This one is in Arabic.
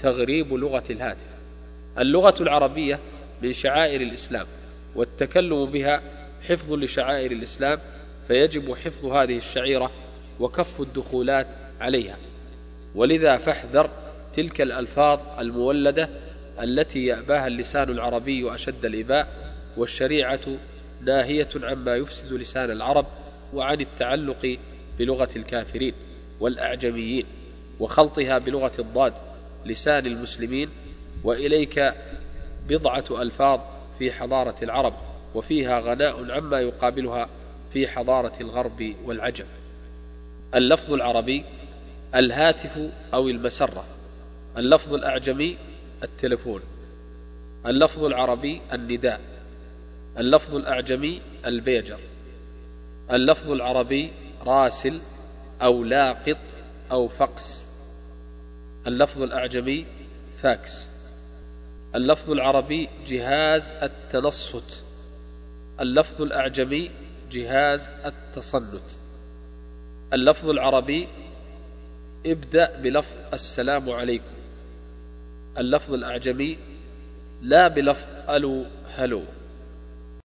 تغريب لغة الهاتف. اللغة العربية من شعائر الإسلام والتكلم بها حفظ لشعائر الإسلام فيجب حفظ هذه الشعيرة وكف الدخولات عليها. ولذا فاحذر تلك الألفاظ المولدة التي يأباها اللسان العربي أشد الإباء والشريعة ناهية عما يفسد لسان العرب وعن التعلق بلغة الكافرين والأعجميين وخلطها بلغة الضاد لسان المسلمين وإليك بضعة ألفاظ في حضارة العرب وفيها غناء عما يقابلها في حضارة الغرب والعجم. اللفظ العربي الهاتف أو المسرة. اللفظ الأعجمي التلفون. اللفظ العربي النداء. اللفظ الأعجمي البيجر. اللفظ العربي راسل أو لاقط أو فقس. اللفظ الأعجمي فاكس. اللفظ العربي جهاز التنصت. اللفظ الأعجمي جهاز التصنت. اللفظ العربي ابدأ بلفظ السلام عليكم. اللفظ الأعجمي لا بلفظ ألو هلو.